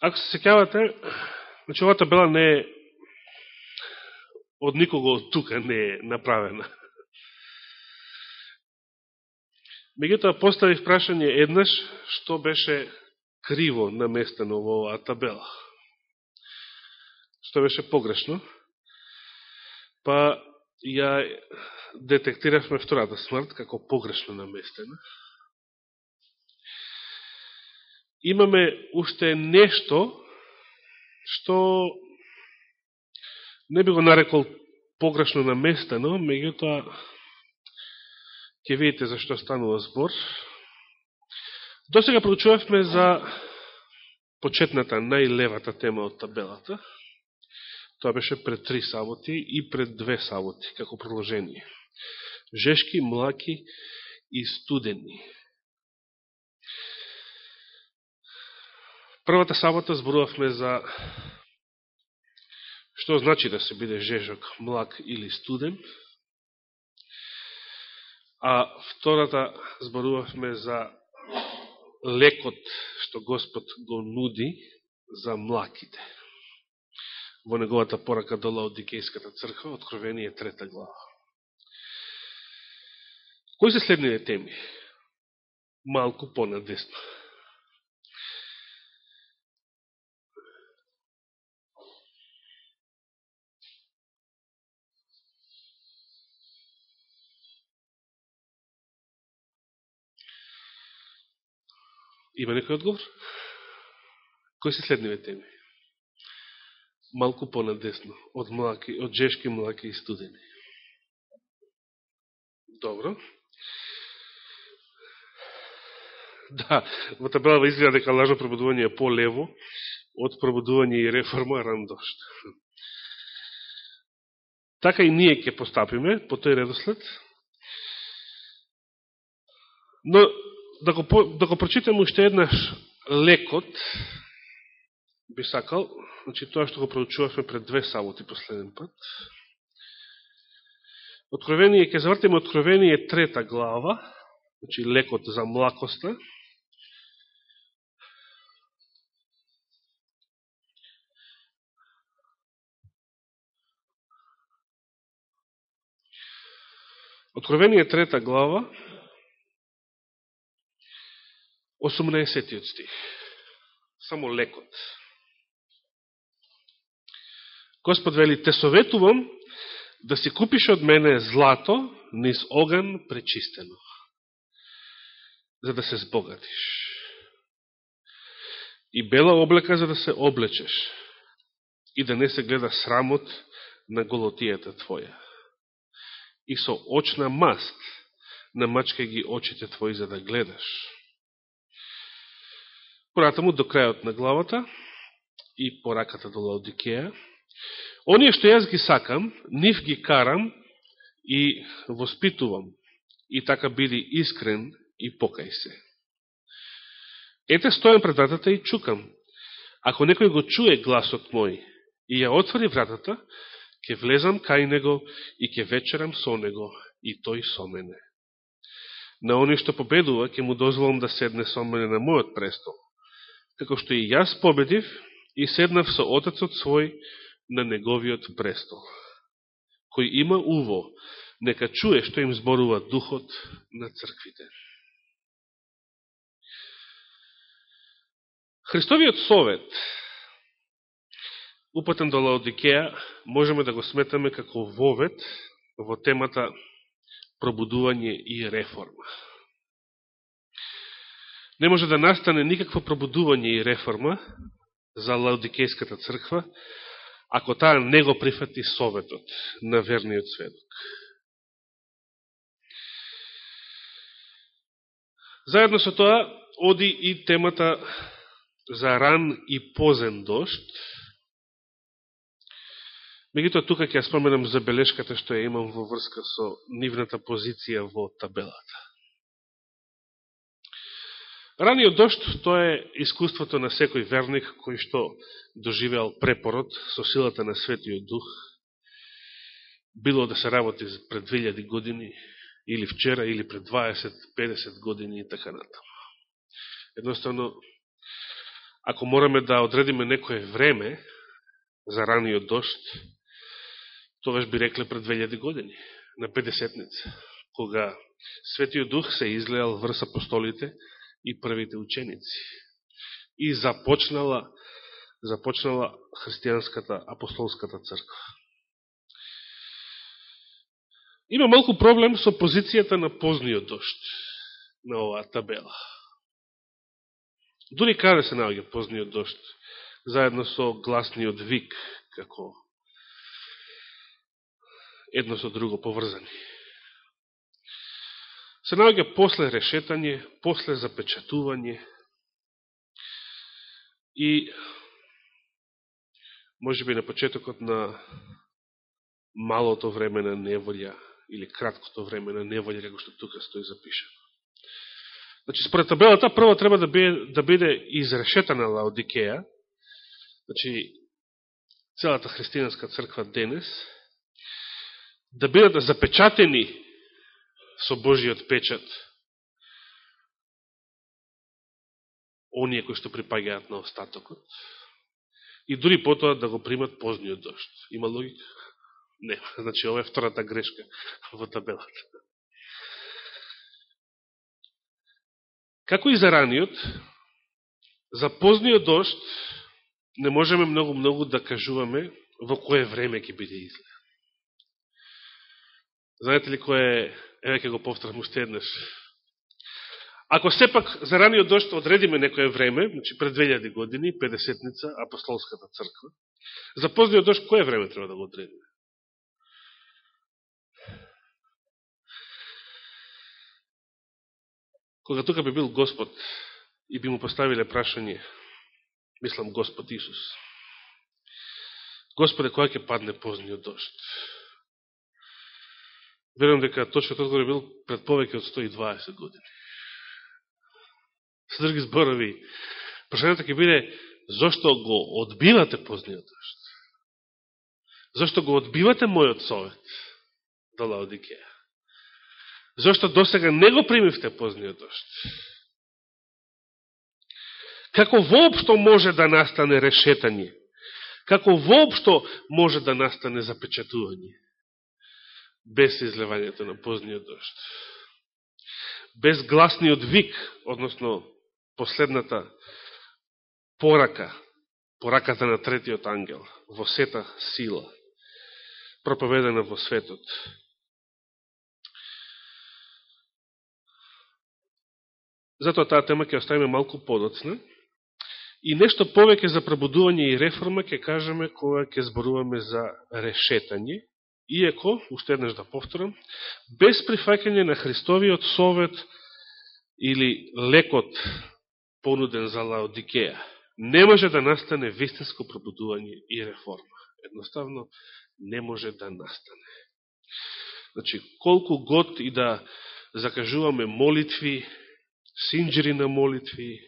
Ако се секјавате, значи овата табела не е од никого од тука не е направена. Меѓутоа поставив прашање еднаш што беше криво наместено во оваа табела. Што беше погрешно. Па ја детектиравме втората смрт како погрешно наместена. Имаме уште нешто што не би го нарекол погрешно наместено, меѓутоа ќе видите за што станува збор. До сега проучувавме за почетната, најлевата тема од табелата. Тоа беше пред три саботи и пред две саботи, како продолжение. Жешки, млаки и студени. Првата сабота зборувавме за што значи да се биде жежок, млак или студен. А втората зборувавме за лекот што Господ го нуди за млаките во неговата порака до Лаодикејската црква, Откровение трета глава. Кои се следните теми? Малку понадесно. Има некој одговор? Кои се следниве теми? малку понадесно, од, млаки, од жешки млаки и студени. Добро. Да, во табелава изгледа дека лажно пробудување е по-лево од пробудување и реформа рандошт. Така и ние ќе постапиме по тој редослед. Но, да го, да го прочитаме уште еднаш лекот, би сакал, значи тоа што го проучувавме пред две саботи последен пат. Откровение, ќе завртиме Откровение трета глава, значи лекот за млакоста. Откровение трета глава, 18 стих. Само лекот. Господ вели, те советувам да си купиш од мене злато низ оган пречистено, за да се збогатиш. И бела облека, за да се облечеш, и да не се гледа срамот на голотијата твоја. И со очна маст намачкај ги очите твои за да гледаш. Поратаму до крајот на главата и пораката до Лаодикеја, Оние што јас ги сакам, нив ги карам и воспитувам, и така биди искрен и покај се. Ете стојам пред вратата и чукам. Ако некој го чуе гласот мој и ја отвори вратата, ќе влезам кај него и ќе вечерам со него и тој со мене. На оној што победува, ќе му дозволам да седне со мене на мојот престол, како што и јас победив и седнав со Отецот свој на неговиот престол. Кој има уво, нека чуе што им зборува духот на црквите. Христовиот совет, упатен до Лаодикеја, можеме да го сметаме како вовет во темата пробудување и реформа. Не може да настане никакво пробудување и реформа за Лаодикејската црква, ако таа не го прифати советот на верниот сведок. Заедно со тоа, оди и темата за ран и позен дошт. Мегуто тука ќе ја споменам забелешката што ја имам во врска со нивната позиција во табелата. Раниот дошт, тоа е искуството на секој верник кој што доживеал препород со силата на Светиот Дух, било да се работи пред 2000 години, или вчера, или пред 20-50 години и така натаму. Едноставно, ако мораме да одредиме некое време за раниот дошт, тогаш би рекле пред 2000 години, на 50-ница, кога Светиот Дух се излеал врз апостолите и првите ученици. И започнала, започнала христијанската апостолската црква. Има малку проблем со позицијата на позниот дошт на оваа табела. Дури каде се наоѓа позниот дошт, заедно со гласниот вик, како едно со друго поврзани. Се наоѓа после решетање, после запечатување. И може би на почетокот на малото време на неволја или краткото време на неволја, како што тука стои запишено. Значи, според табелата, прво треба да биде, да биде изрешетана Лаодикеја, значи, целата христијанска црква денес, да бидат запечатени со Божиот печат оние кои што припагаат на остатокот и дури потоа да го примат позниот дошт. Има логика? Не. Значи, ова е втората грешка во табелата. Како и за раниот, за позниот дошт не можеме многу-многу да кажуваме во кое време ќе биде изле. Знаете ли кој е, еве ќе го повторам уште еднаш. Ако сепак за раниот дошт одредиме некое време, значи пред 2000 години, 50-ница, апостолската црква, за позниот дошт кое време треба да го одредиме? Кога тука би бил Господ и би му поставиле прашање, мислам Господ Исус, Господе, која ќе падне позниот дошт? Верувам дека точката одговор бил пред повеќе од 120 години. Со други зборови, прашањето ќе биде зошто го одбивате позниот дошт? Зошто го одбивате мојот совет до Лаодикеја? Зошто до сега не го примивте позниот дошт? Како воопшто може да настане решетање? Како воопшто може да настане запечатување? Без излевањето на позниот дошт. Без гласниот вик, односно последната порака, пораката на третиот ангел, во сета сила, проповедена во светот. Затоа таа тема ќе оставиме малку подоцна. И нешто повеќе за пробудување и реформа ќе кажеме кога ќе зборуваме за решетање. Иеко, уште еднаш да повторам, без прифакање на Христовиот совет или лекот понуден за Лаодикеја, не може да настане вистинско пробудување и реформа. Едноставно, не може да настане. Значи, колку год и да закажуваме молитви, синджери на молитви,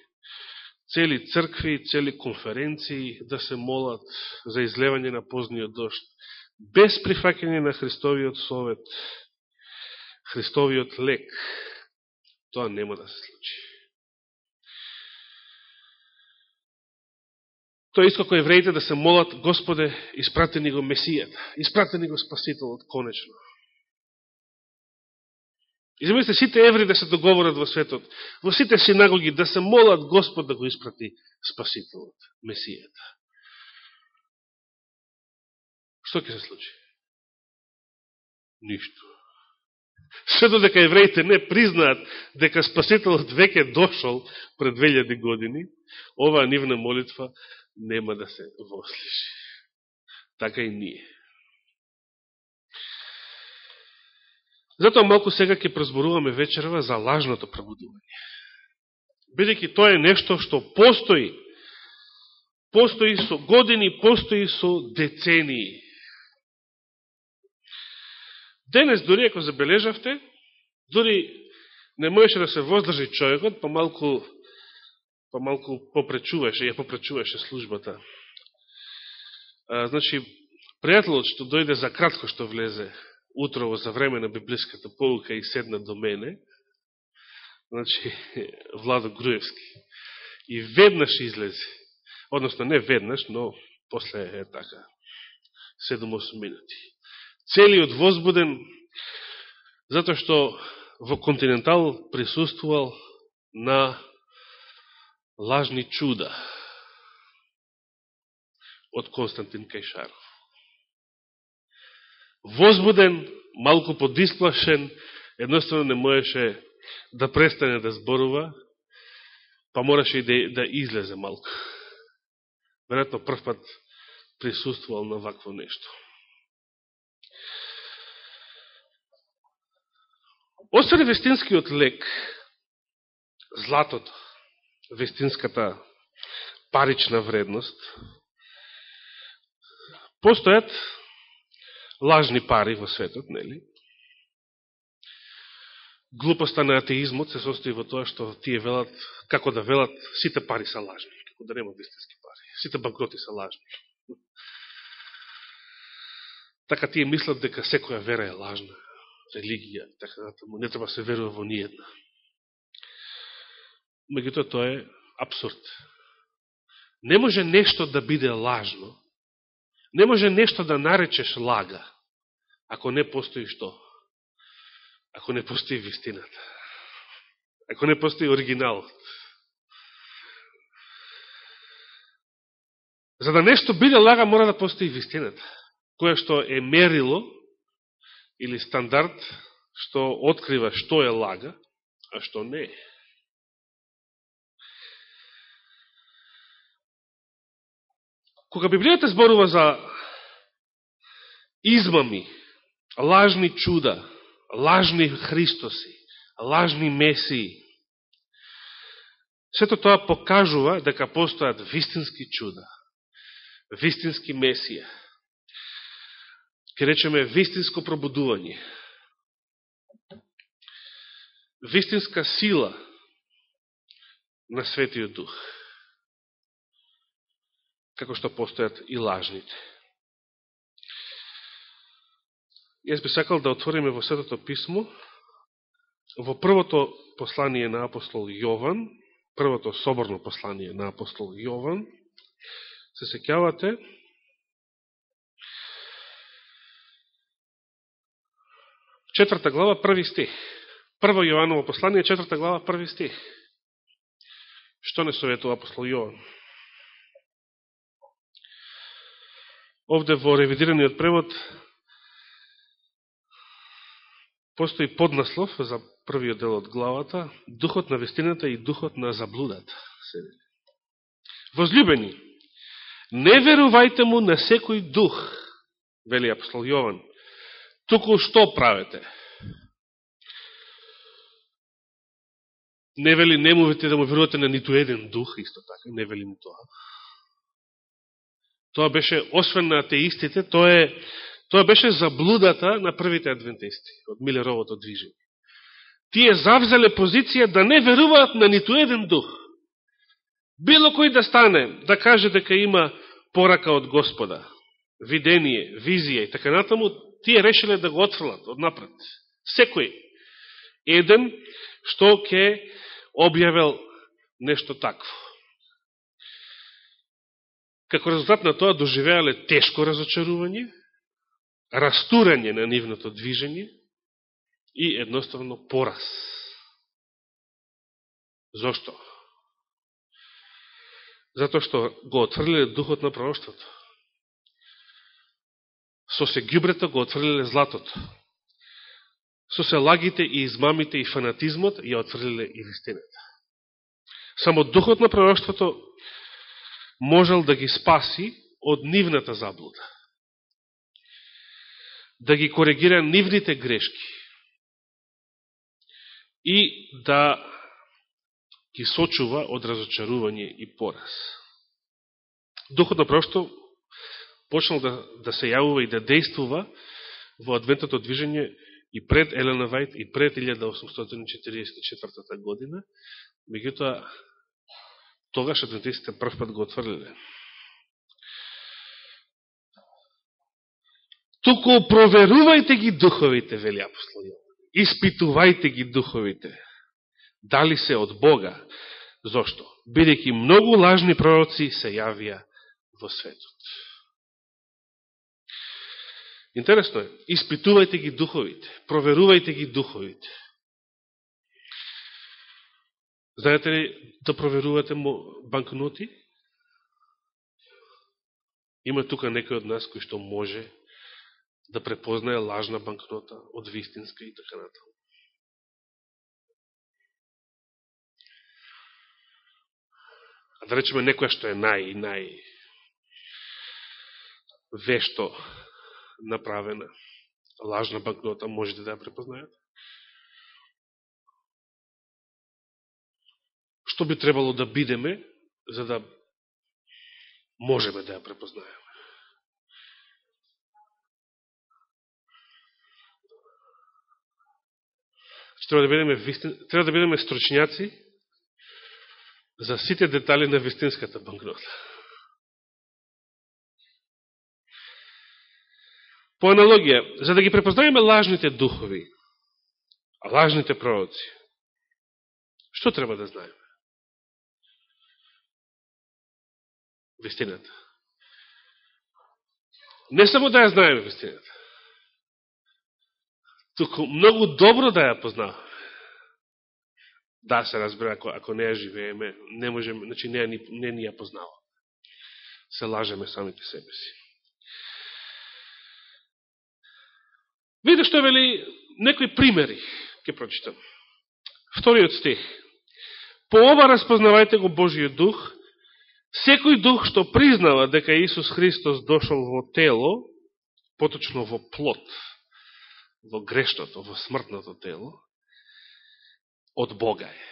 цели цркви, цели конференции да се молат за излевање на позниот дошт, без прифакање на Христовиот совет, Христовиот лек, тоа нема да се случи. Тоа иска кој евреите да се молат, Господе, испратени го Месијата, испратени го Спасителот, конечно. И замислите сите евреи да се договорат во светот, во сите синагоги да се молат Господ да го испрати Спасителот, Месијата. Што ќе се случи? Ништо. Се додека евреите не признаат дека Спасителот веќе дошол пред 2000 години, оваа нивна молитва нема да се вослиши. Така и ние. Затоа малку сега ќе прозборуваме вечерва за лажното пробудување. Бидеќи тоа е нешто што постои, постои со години, постои со децении. Денес, дори ако забележавте, дори не можеше да се воздржи човекот, помалку, помалку попречуваше, ја попречуваше службата. А, значи, пријателот што дојде за кратко што влезе утрово за време на библиската полука и седна до мене, значи, Владо Груевски, и веднаш излезе Односно, не веднаш, но после е така, 7-8 минути. Целиот возбуден, затоа што во континентал присуствувал на лажни чуда од Константин Кајшаров. Возбуден, малку подисплашен, едноставно не можеше да престане да зборува, па мораше и да, да излезе малку. Веројатно прв пат присуствувал на вакво нешто. Остане вестинскиот лек, златото, вестинската парична вредност, постојат лажни пари во светот, нели? Глупоста на атеизмот се состои во тоа што тие велат, како да велат, сите пари са лажни, како да нема вистински пари. Сите банкроти са лажни. Така тие мислат дека секоја вера е лажна, религија, така да натаму, не треба се верува во ниједна. Меѓутоа, тоа е абсурд. Не може нешто да биде лажно, не може нешто да наречеш лага, ако не постои што? Ако не постои вистината. Ако не постои оригиналот. За да нешто биде лага, мора да постои вистината, која што е мерило или стандард што открива што е лага, а што не е. Кога Библијата зборува за измами, лажни чуда, лажни Христоси, лажни Месии, сето тоа покажува дека постојат вистински чуда, вистински Месија, ќе речеме вистинско пробудување, вистинска сила на Светиот Дух. Како што постојат и лажните. Јас би сакал да отвориме во Светото писмо, во првото послание на апостол Јован, првото соборно послание на апостол Јован, се секјавате, четврта глава, први стих. Прво Јованово послание, четврта глава, први стих. Што не советува апостол Јован? Овде во ревидираниот превод постои поднаслов за првиот дел од главата Духот на вестината и Духот на заблудата. Возлюбени, не верувајте му на секој дух, вели апостол Јован, туку што правете? Не вели не мувате да му верувате на ниту еден дух, исто така, не вели ни тоа. Тоа беше, освен на атеистите, тоа, е, тоа беше заблудата на првите адвентисти од Милеровото движење. Тие завзеле позиција да не веруваат на ниту еден дух. Било кој да стане, да каже дека има порака од Господа, видение, визија и така натаму, тие решиле да го отфрлат однапред. Секој еден што ќе објавел нешто такво. Како резултат на тоа доживеале тешко разочарување, растурање на нивното движење и едноставно пораз. Зошто? Зато што го отфрлиле духот на пророштвото. Со се гюбрето го отфрлиле златото. Со се лагите и измамите и фанатизмот ја отфрлиле и вистината. Само духот на пророќството можел да ги спаси од нивната заблуда. Да ги коригира нивните грешки. И да ги сочува од разочарување и пораз. Духот на пророќството почнал да, да се јавува и да действува во адвентното движење и пред Елена Вајт и пред 1844 година, меѓутоа тогаш адвентистите прв пат го отврлиле. Туку проверувајте ги духовите, вели апостол Испитувајте ги духовите. Дали се од Бога? Зошто? Бидејќи многу лажни пророци се јавија во светот. Интересно е, испитувајте ги духовите, проверувајте ги духовите. Знаете ли да проверувате банкноти? Има тука некој од нас кој што може да препознае лажна банкнота од вистинска и така натаму. а да речеме некоја што е нај, нај вешто направена лажна банкнота, можете да ја препознаете? Што би требало да бидеме, за да можеме да ја препознаеме? Треба да бидеме, треба да бидеме стручњаци за сите детали на вистинската банкнота. По аналогија, за да ги препознаеме лажните духови, лажните пророци, што треба да знаеме? Вестината. Не само да ја знаеме вестината, туку многу добро да ја познаваме. Да, се разбира, ако, ако не ја живееме, не можеме, значи не, не, не ни ја познава. Се лажеме самите себе си. Видите што вели некои примери, ќе прочитам. Вториот стих. По ова распознавајте го Божиот дух, секој дух што признава дека Исус Христос дошол во тело, поточно во плот, во грешното, во смртното тело, од Бога е.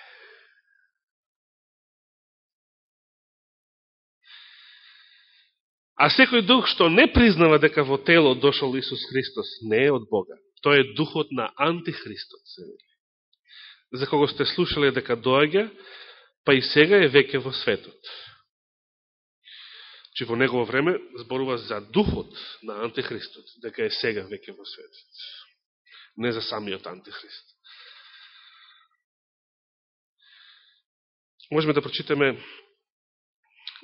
А секој дух што не признава дека во тело дошол Исус Христос не е од Бога. Тој е духот на антихристот. За кого сте слушале дека доаѓа, па и сега е веќе во светот. Че во негово време зборува за духот на антихристот, дека е сега веќе во светот. Не за самиот антихрист. Можеме да прочитаме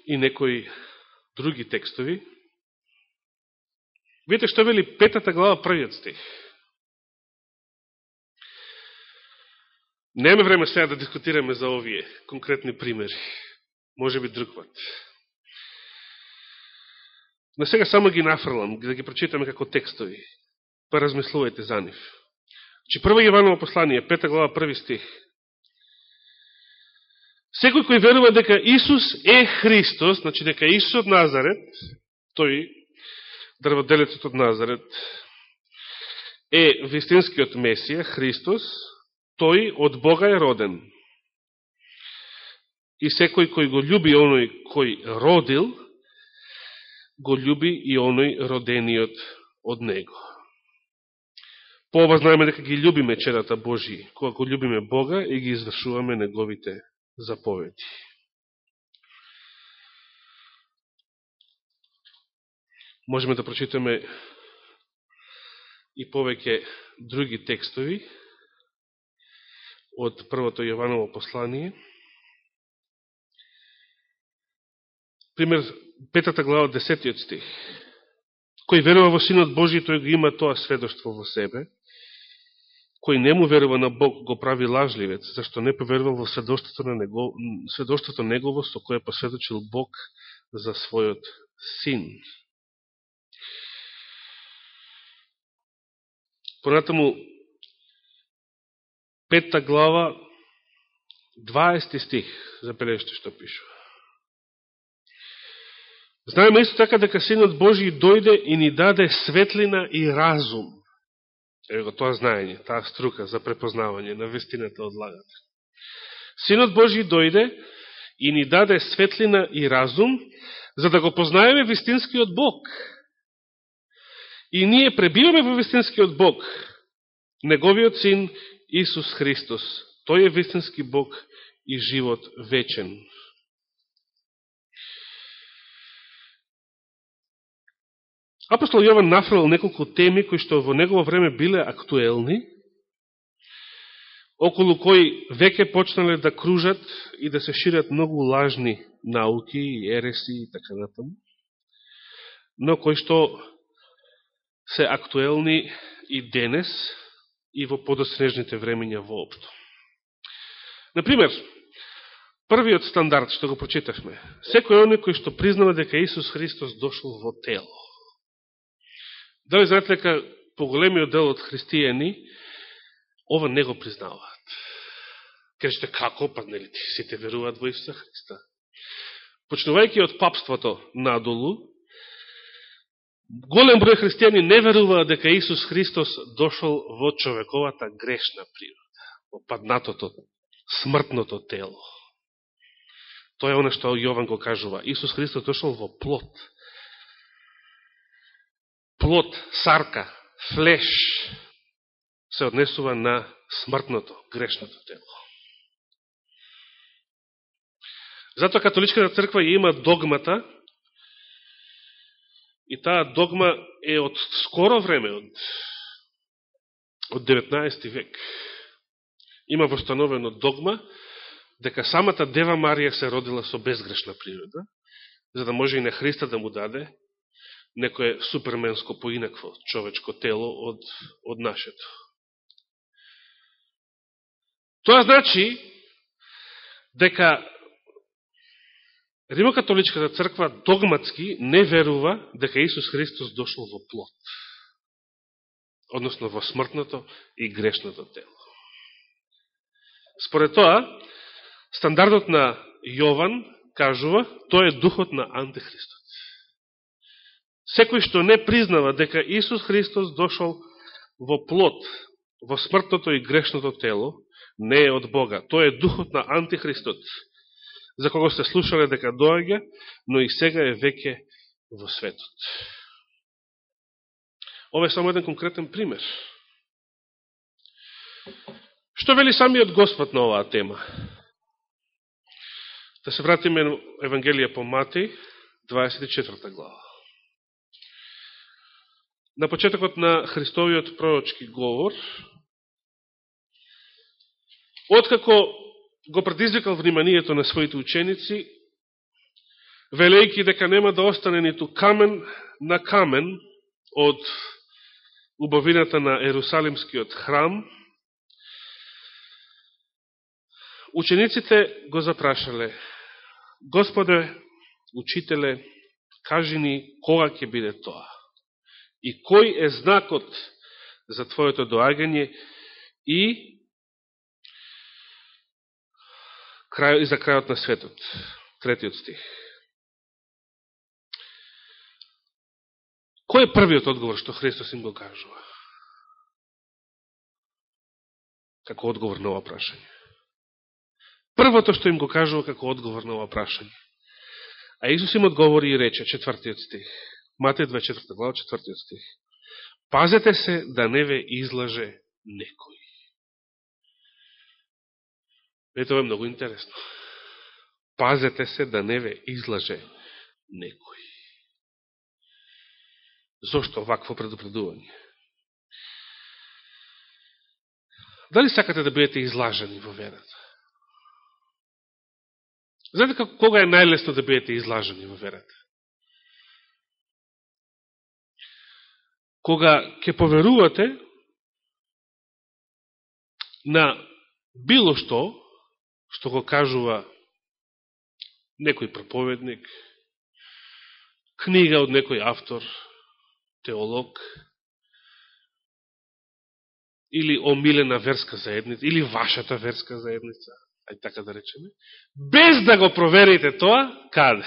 и некои други текстови. Видите што вели петата глава првиот стих. Неме време сега да дискутираме за овие конкретни примери. Може би друг пат. Но сега само ги нафрлам, да ги прочитаме како текстови. Па размислувајте за нив. Че прва прво послание, пета глава, први стих. Секој кој верува дека Исус е Христос, значи дека Исус од Назарет, тој, дрводелецот од Назарет, е вистинскиот Месија, Христос, тој од Бога е роден. И секој кој го љуби оној кој родил, го љуби и оној родениот од Него. По ова знаеме дека ги љубиме черата Божи, кога го љубиме Бога и ги извршуваме Неговите заповеди. Можеме да прочитаме и повеќе други текстови од првото Јованово послание. Пример, петата глава, десетиот стих. Кој верува во Синот Божи, тој го има тоа сведоштво во себе, кој не му верува на Бог го прави лажливец, зашто не поверувал во сведоштвото, на него, сведоштото негово со кое посведочил Бог за својот син. Понатаму, петта глава, 20 стих, забележите што пишува. Знаеме исто така дека Синот Божи дојде и ни даде светлина и разум Ево тоа знаење, таа струка за препознавање на вестината од лагата. Синот Божи дојде и ни даде светлина и разум, за да го познаеме вистинскиот Бог. И ние пребиваме во вистинскиот Бог, Неговиот Син Исус Христос. Тој е вистински Бог и живот вечен. Апостол Јован нафрал неколку теми кои што во негово време биле актуелни, околу кои веќе почнале да кружат и да се шират многу лажни науки и ереси и така натаму, но кои што се актуелни и денес и во подоснежните времења воопшто. Например, првиот стандард што го прочитавме, секој оној кој што признава дека Исус Христос дошол во тело. Дали знаете дека поголемиот дел од христијани ова не го признаваат. Кажете како, па нели сите веруваат во Исуса Христа. Почнувајќи од папството надолу, голем број христијани не веруваат дека Исус Христос дошол во човековата грешна природа, во паднатото, смртното тело. Тоа е оно што Јован го кажува. Исус Христос дошол во плот плод, сарка, флеш се однесува на смртното, грешното тело. Затоа католичката црква има догмата и таа догма е од скоро време, од, од 19 век. Има востановено догма дека самата Дева Марија се родила со безгрешна природа, за да може и на Христа да му даде некое суперменско поинакво човечко тело од, од нашето. Тоа значи дека Римокатоличката црква догматски не верува дека Исус Христос дошол во плот, односно во смртното и грешното тело. Според тоа, стандардот на Јован кажува, тој е духот на антихристот. Секој што не признава дека Исус Христос дошол во плод, во смртното и грешното тело, не е од Бога. Тој е духот на антихристот за кого сте слушале дека доаѓа, но и сега е веќе во светот. Ова е само еден конкретен пример. Што вели самиот Господ на оваа тема? Да се вратиме на Евангелие по Матеј, 24 глава. На почетокот на Христовиот пророчки говор, откако го предизвикал вниманието на своите ученици, велејки дека нема да остане ниту камен на камен од убавината на Ерусалимскиот храм, учениците го запрашале, Господе, учителе, кажи ни кога ќе биде тоа? И кој е знакот за Твоето доагање и крај, и за крајот на светот. Третиот стих. Кој е првиот одговор што Христос им го кажува? Како одговор на ова прашање. Првото што им го кажува како одговор на ова прашање. А Исус им одговори и рече, четвртиот стих. Матеј 24 глава, 4 стих. Пазете се да не ве излаже некој. Ето е многу интересно. Пазете се да не ве излаже некој. Зошто вакво предупредување? Дали сакате да бидете излажени во верата? Знаете како, кога е најлесно да бидете излажени во верата? Кога ќе поверувате на било што што го кажува некој проповедник, книга од некој автор, теолог, или омилена верска заедница, или вашата верска заедница, ај така да речеме, без да го проверите тоа, каде?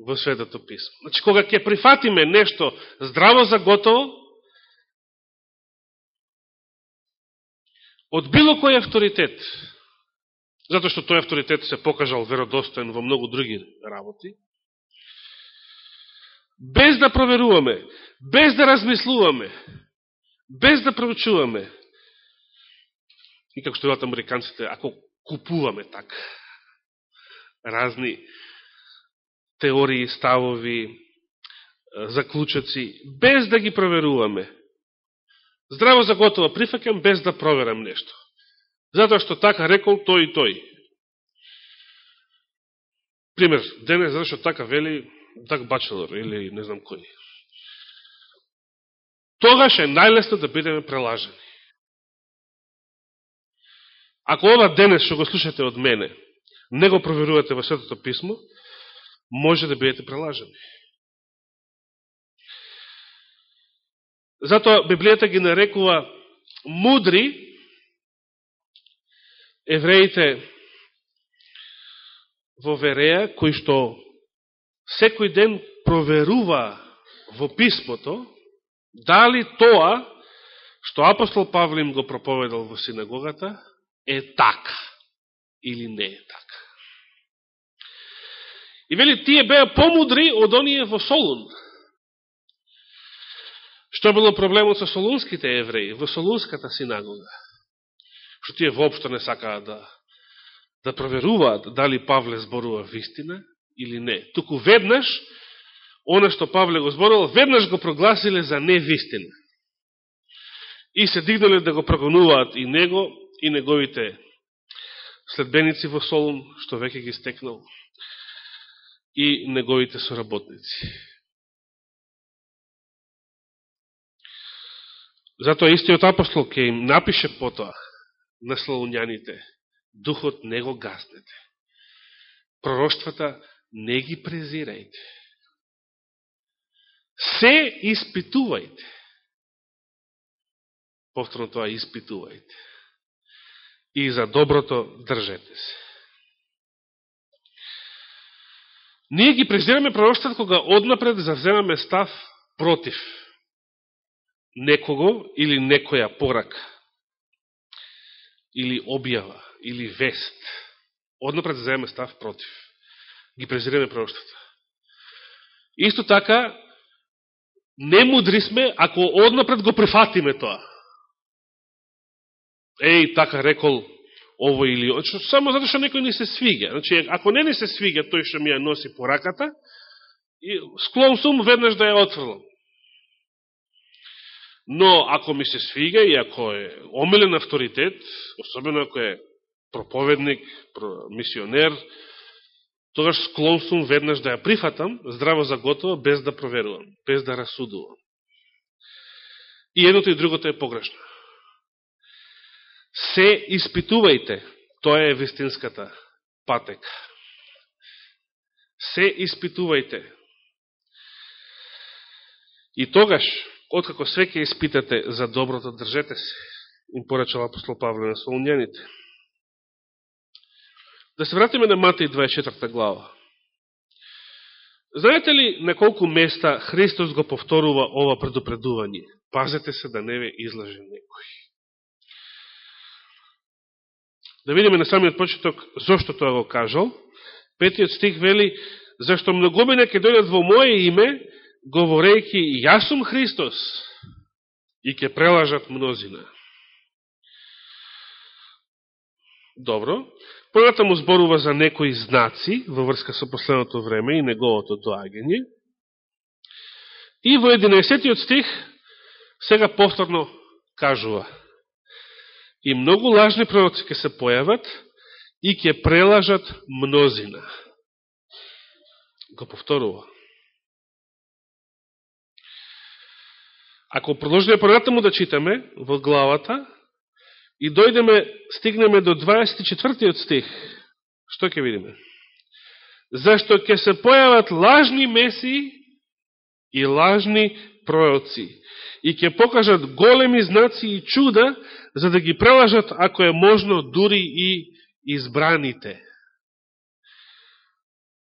Во Светото Писмо. Значи, кога ќе прифатиме нешто здраво за готово, од било кој авторитет, затоа што тој авторитет се покажал веродостоен во многу други работи, без да проверуваме, без да размислуваме, без да проучуваме, и како што велат американците, ако купуваме така, разни теории, ставови, заклучаци, без да ги проверуваме, здраво за готово прифакам, без да проверам нешто. Затоа што така рекол тој и тој. Пример, денес зашто така вели так бачелор или не знам кој. Тогаш е најлесно да бидеме прелажени. Ако ова денес што го слушате од мене, не го проверувате во Светото Писмо, може да бидете прелажани. Затоа Библијата ги нарекува мудри евреите во Вереја, кои што секој ден проверува во писмото, дали тоа што апостол Павле им го проповедал во синагогата е така или не е така. И вели, тие беа помудри од оние во Солун. Што било проблемот со солунските евреи, во солунската синагога? Што тие воопшто не сакаат да да проверуваат дали Павле зборува вистина или не. Туку веднаш, оно што Павле го зборувал, веднаш го прогласиле за невистина. И се дигнале да го прогонуваат и него, и неговите следбеници во Солун, што веќе ги стекнал, и неговите соработници. Затоа истиот апостол ке им напише потоа на славуњаните, духот не го гаснете. Пророштвата не ги презирајте. Се испитувајте. Повторно тоа испитувајте. И за доброто држете се. Ние ги презираме пророштат кога однапред завземаме став против некого или некоја порака или објава или вест, однапред завземаме став против. Ги презираме пророштата. Исто така, не мудри сме ако однапред го прифатиме тоа. Еј, така рекол ово или ово, само затоа што некој не се свига. Значи, ако не не се свига тој што ми ја носи по раката, склон сум веднаш да ја отврлам. Но ако ми се свига и ако е омилен авторитет, особено ако е проповедник, мисионер, тогаш склон сум веднаш да ја прифатам, здраво за готово, без да проверувам, без да расудувам. И едното и другото е погрешно. Се испитувајте, тоа е вистинската патека. Се испитувајте. И тогаш, откако све ќе испитате за доброто, држете се, им порачал апостол Павле на Солунјаните. Да се вратиме на Матеј 24 глава. Знаете ли на колку места Христос го повторува ова предупредување? Пазете се да не ве излаже некој. Да видиме на самиот почеток зошто тоа го кажал. Петиот стих вели, зашто многобина ќе дојдат во моје име, говорејќи, јас сум Христос, и ќе прелажат мнозина. Добро. Понатаму зборува за некои знаци во врска со последното време и неговото доагање. И во 11 стих сега повторно кажува И многу лажни пророци ќе се појават и ќе прелажат мнозина. Го повторува. Ако продолжиме понатаму да читаме во главата, И дојдеме, стигнеме до 24 стих. Што ќе видиме? Зашто ќе се појават лажни месии и лажни пророци и ќе покажат големи знаци и чуда, за да ги прелажат, ако е можно, дури и избраните.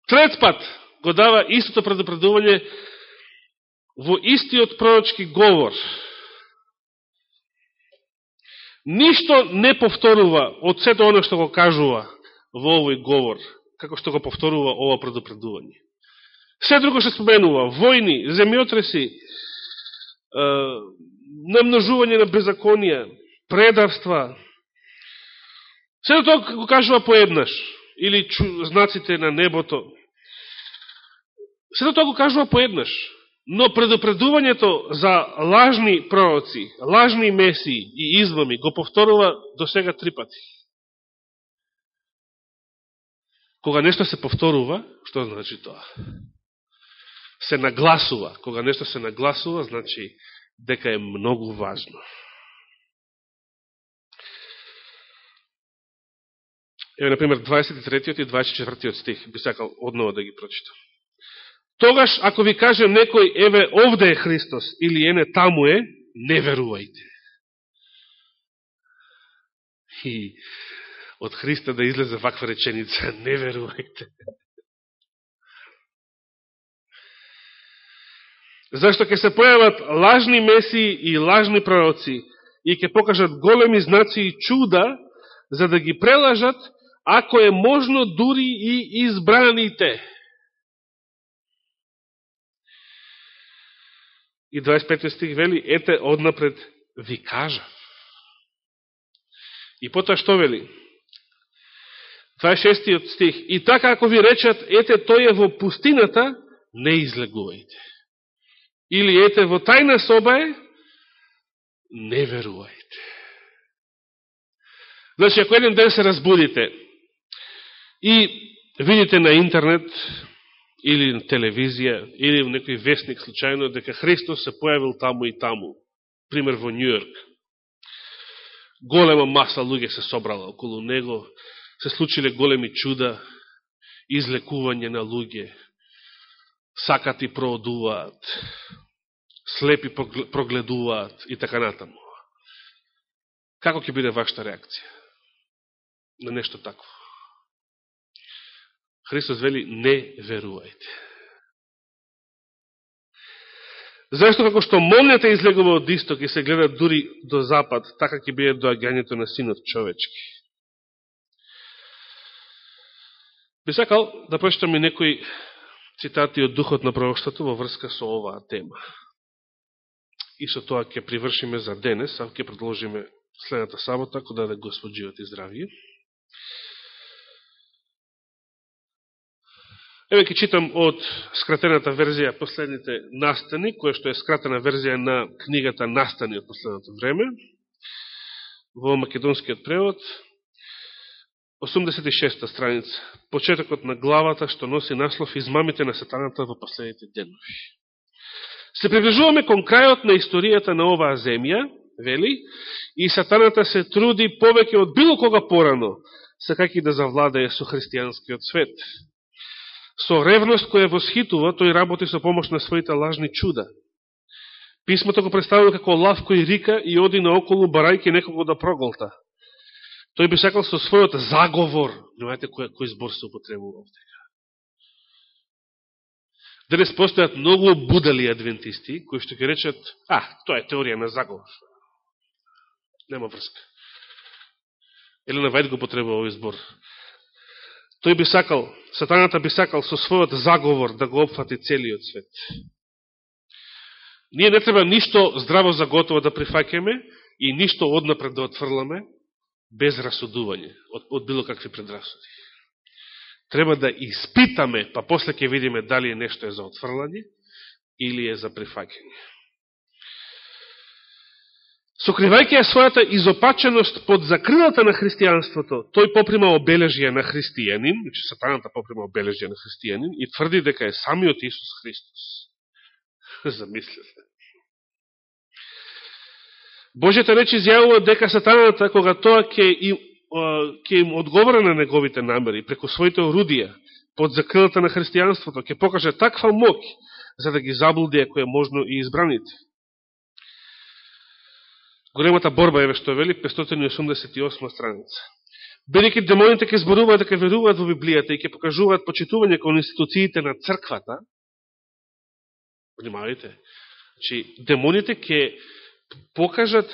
Трет пат го дава истото предупредување во истиот пророчки говор – Ништо не повторува од сето оно што го кажува во овој говор, како што го повторува ова предупредување. Се друго што споменува, војни, земјотреси, намножување на беззаконија, предавства. се тоа го кажува поеднаш, или чу, знаците на небото, се тоа го кажува поеднаш. Но предупредувањето за лажни пророци, лажни месии и измами го повторува до сега три пати. Кога нешто се повторува, што значи тоа? Се нагласува. Кога нешто се нагласува, значи дека е многу важно. Еве, например, 23-тиот и 24-тиот стих, би сакал одново да ги прочитам. Тогаш, ако ви кажем некој, еве, овде е Христос, или ене таму е, не верувајте. И од Христа да излезе ваква реченица, не верувајте. Зашто ќе се појават лажни месии и лажни пророци и ќе покажат големи знаци и чуда, за да ги прелажат, ако е можно дури и избраните. И 25 стих вели, ете однапред ви кажа. И потоа што вели? 26 стих. И така ако ви речат, ете тој е во пустината, не излегувајте. Или ете во тајна соба е, не верувајте. Значи, ако еден ден се разбудите и видите на интернет или на телевизија, или в некој вестник случајно, дека Христос се појавил таму и таму, пример во Нью-Йорк. Голема маса луѓе се собрала околу него, се случиле големи чуда, излекување на луѓе, сакати проодуваат, слепи прогледуваат и така натаму. Како ќе биде вашата реакција на нешто такво? Христос вели, не верувајте. Зашто како што молнете излегува од исток и се гледа дури до запад, така ќе биде доаѓањето на синот човечки. Би сакал да прочитам и некои цитати од Духот на пророштото во врска со оваа тема. И со тоа ќе привршиме за денес, а ќе продолжиме следната сабота, ако даде Господ живот и здравие. Еве ќе читам од скратената верзија последните настани, која што е скратена верзија на книгата Настани од последното време, во македонскиот превод, 86-та страница, почетокот на главата што носи наслов Измамите на сатаната во последните денови. Се приближуваме кон крајот на историјата на оваа земја, вели, и сатаната се труди повеќе од било кога порано, сакајќи да завладее со христијанскиот свет. Со ревност која восхитува, тој работи со помош на своите лажни чуда. Писмото го представува како лав кој рика и оди наоколу барајки некого да проголта. Тој би сакал со својот заговор, знаете кој, кој збор се употребува овде. Денес постојат многу будали адвентисти, кои што ќе речат, а, тоа е теорија на заговор. Нема врска. Елена Вајд го потребува овој збор. Тој би сакал, сатаната би сакал со својот заговор да го опфати целиот свет. Ние не треба ништо здраво за готово да прифакеме и ништо однапред да отфрламе без расудување од, од било какви предрасуди. Треба да испитаме, па после ќе видиме дали нешто е за отфрлање или е за прифакење. Сокривајќи ја својата изопаченост под закрилата на христијанството, тој поприма обележија на христијанин, значи сатаната поприма обележија на христијанин и тврди дека е самиот Исус Христос. Замислете. Божјата речи изјавува дека сатаната, кога тоа ќе им, ќе им одговора на неговите намери, преку своите орудија, под закрилата на христијанството, ќе покаже таква мок, за да ги заблуди, ако е можно и избраните. Големата борба, е што вели, 588 страница. Бидејќи демоните ќе зборуваат да дека веруваат во Библијата и ќе покажуваат почитување кон институциите на црквата, внимавајте, значи, демоните ќе покажат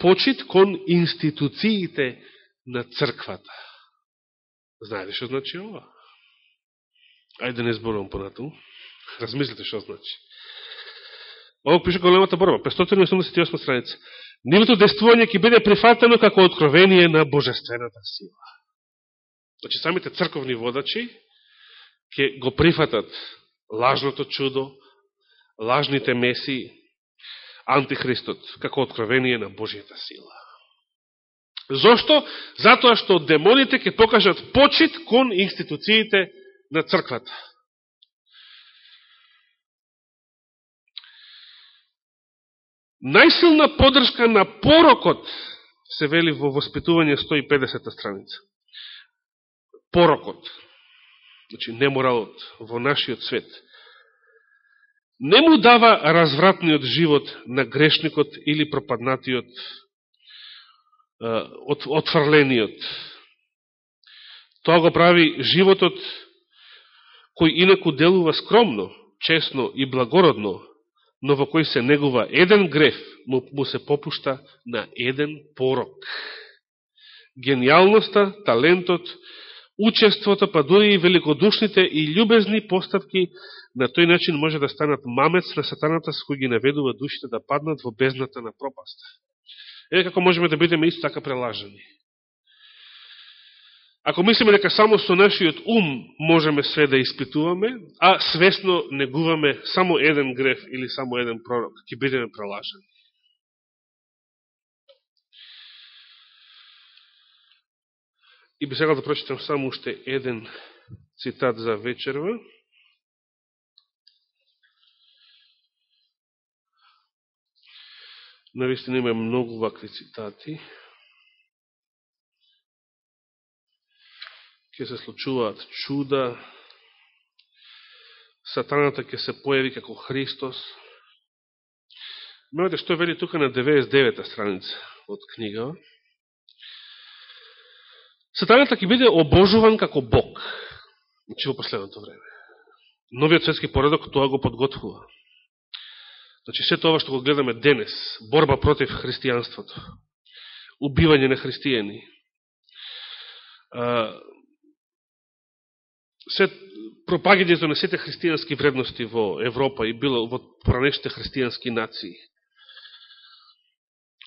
почит кон институциите на црквата. Знаете што значи ова? Ајде не зборувам понатаму. Размислите што значи. Ово пише големата борба, 588 страница. Нивото действување ќе биде прифатено како откровение на божествената сила. Значи, самите црковни водачи ќе го прифатат лажното чудо, лажните меси, антихристот, како откровение на Божијата сила. Зошто? Затоа што демоните ќе покажат почит кон институциите на црквата. Најсилна подршка на порокот се вели во воспитување 150 страница. Порокот, значи неморалот во нашиот свет, не му дава развратниот живот на грешникот или пропаднатиот, отфрлениот. Тоа го прави животот кој инаку делува скромно, честно и благородно, но во кој се негува еден греф, му, му се попушта на еден порок. Гениалноста, талентот, учеството, па дури и великодушните и љубезни постапки на тој начин може да станат мамец на сатаната с кој ги наведува душите да паднат во бездната на пропаста. Е, како можеме да бидеме исто така прелажени. Ако мислиме дека само со нашиот ум можеме све да испитуваме, а свесно негуваме само еден греф или само еден пророк, ќе бидеме прелажани. И би сега да прочитам само уште еден цитат за вечерва. Наистина има многу вакви цитати. Ќе се случуваат чуда. Сатаната ќе се појави како Христос. Мелете што вели тука на 99 страница од книга. Сатаната ќе биде обожуван како Бог. Значи во последното време. Новиот светски поредок тоа го подготвува. Значи, се тоа што го гледаме денес, борба против христијанството, убивање на христијани, се пропагидето на сите христијански вредности во Европа и било во пранешите христијански нации.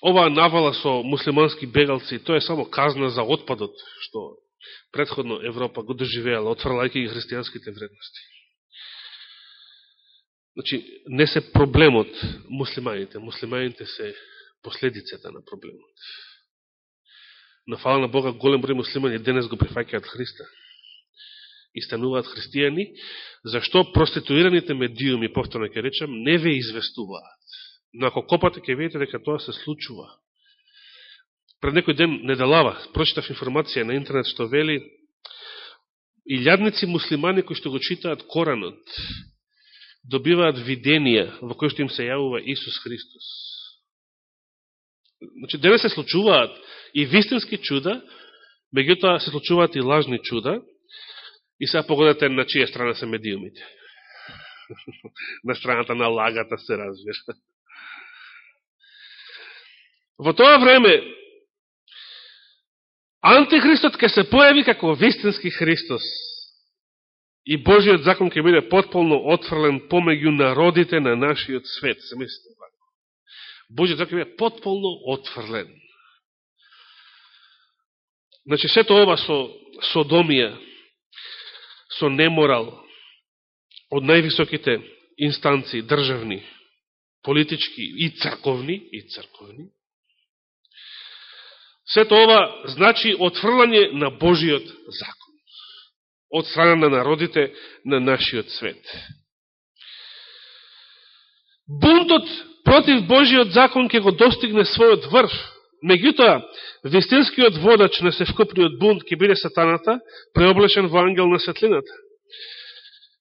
Оваа навала со муслимански бегалци, тоа е само казна за отпадот, што предходно Европа го доживеала, отврлајќи ги христијанските вредности. Значи, не се проблемот муслиманите. Муслиманите се последицата на проблемот. На фала на Бога, голем број муслимани денес го прифаќаат Христа и стануваат христијани, зашто проституираните медиуми, повторно ќе речем, не ве известуваат. Но ако копате, ќе видите дека тоа се случува. Пред некој ден недалава, прочитав информација на интернет што вели илјадници муслимани кои што го читаат Коранот, добиваат виденија во кој што им се јавува Исус Христос. Значи, денес се случуваат и вистински чуда, меѓутоа се случуваат и лажни чуда, и сега погодете на чија страна се медиумите. на страната на лагата се разбира. Во тоа време, Антихристот ке се појави како вистински Христос, и Божиот закон ќе биде потполно отфрлен помеѓу народите на нашиот свет. Се мислите Божиот закон ќе биде потполно отфрлен. Значи, сето ова со содомија, со неморал, од највисоките инстанции, државни, политички и црковни, и црковни, сето ова значи отфрлање на Божиот закон од страна на народите на нашиот свет. Бунтот против Божиот закон ќе го достигне својот врв. Меѓутоа, вистинскиот водач на севкупниот бунт ќе биде сатаната, преоблечен во ангел на светлината.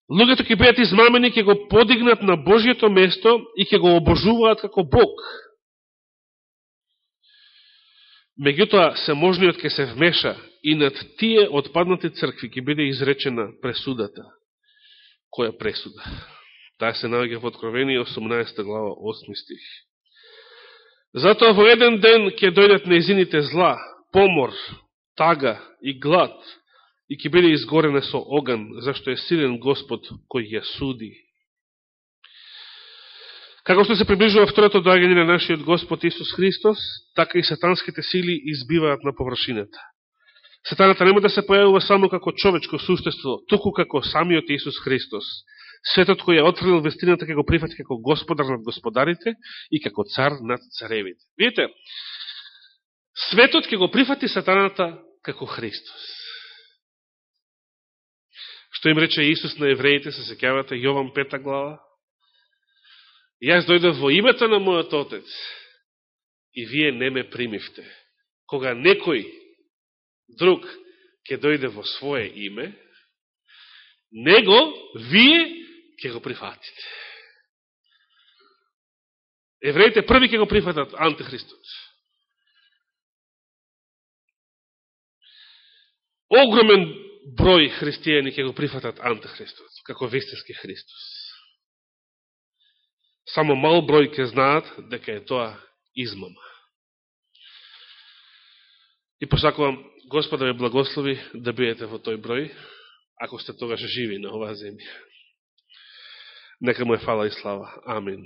Луѓето ќе бидат измамени, ќе го подигнат на Божјето место и ќе го обожуваат како Бог. Меѓутоа, можниот ќе се вмеша и над тие отпаднати цркви ќе биде изречена пресудата. Која пресуда? Таа се наоѓа во Откровение 18 глава 8 стих. Затоа во еден ден ќе дојдат неизините зла, помор, тага и глад и ќе биде изгорене со оган, зашто е силен Господ кој ја суди. Како што се приближува второто доаѓање на нашиот Господ Исус Христос, така и сатанските сили избиваат на површината. Сатаната нема да се појавува само како човечко суштество, туку како самиот Исус Христос. Светот кој ја отврнил вестината како го прифати како господар над господарите и како цар над царевите. Видите, светот ќе го прифати сатаната како Христос. Што им рече Исус на евреите, се секјавате, Јован пета глава? Јас дојдов во името на мојот Отец и вие не ме примивте. Кога некој друг ќе дојде во свое име, него вие ќе го прифатите. Евреите први ќе го прифатат антихристот. Огромен број христијани ќе го прифатат антихристот, како вистински Христос. Само мал број ќе знаат дека е тоа измама. И посакувам Господа ме благослови да биете во тој број, ако сте тогаш живи на оваа земја. Нека му е фала и слава. Амин.